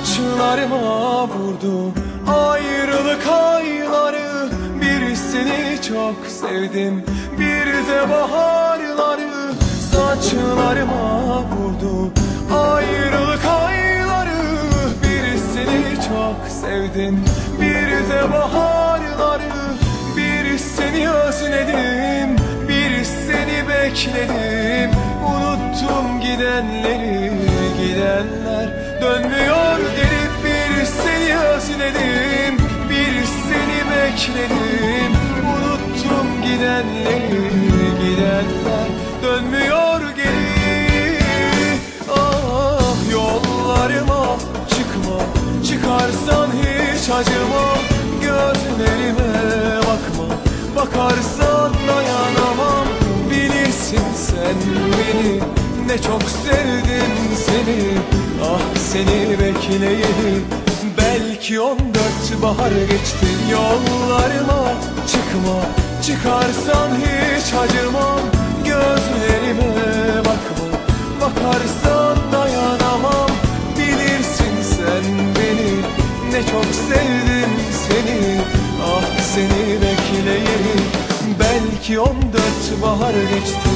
Saçlarıma vurdu. Ayrılık ayları Bir seni çok sevdim. Bir de baharları Saçlarıma vurdu. Ayrılık ayları Bir seni çok sevdim. Bir de baharları Bir seni özledim. Bir seni bekledim. Unuttum gidenleri gidenler Dönmüyor geri. Ah yollarıma çıkma Çıkarsan hiç acıma. Gözlerime bakma Bakarsan dayanamam. Bilirsin sen beni Ne çok sevdim seni. Ah seni bekleyeli Belki on dört bahar geçti. Yollarıma çıkma Çıkarsan hiç Bakarsan dayanamam Bilirsin sen beni. Ne çok sevdim seni Ah seni bekleyeli Belki on dört bahar geçti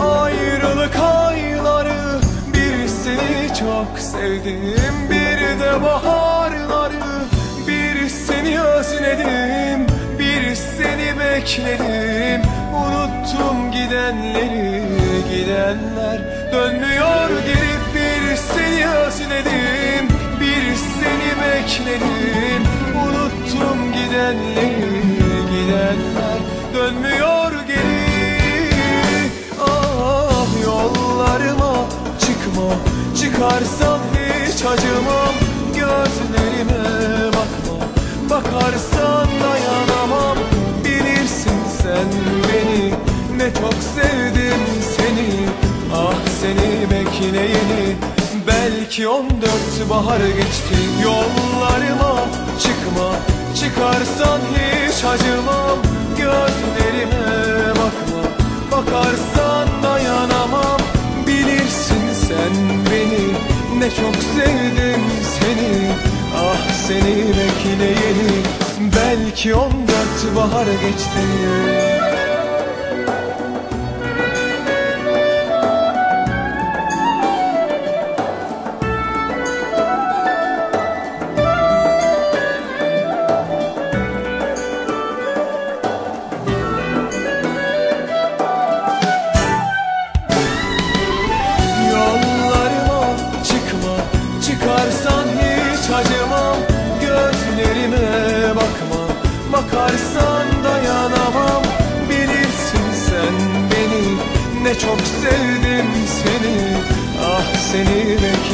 ayrılık ayları Bir seni çok sevdim bir de baharları. Bir seni özledim bir seni bekledim. Unuttum gidenleri gidenler. Dönmüyor geri bir seni özledim bir seni bekledim. Unuttum gidenleri gidenler. Dönmüyor Çıkarsan hiç acımam Gözlerime bakma. Bakarsan dayanamam Bilirsin sen beni. Ne çok sevdim seni Ah seni bekleyeni. Belki on dört bahar geçti Yollarıma çıkma. Çıkarsan hiç acımam Gözlerime bakma. Bakarsan dayanamam Ne çok sevdim seni. Ah seni bekleyeni Belki on dört bahar geçti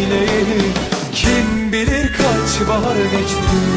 Bekleyeni Kim bilir kaç bahar geçti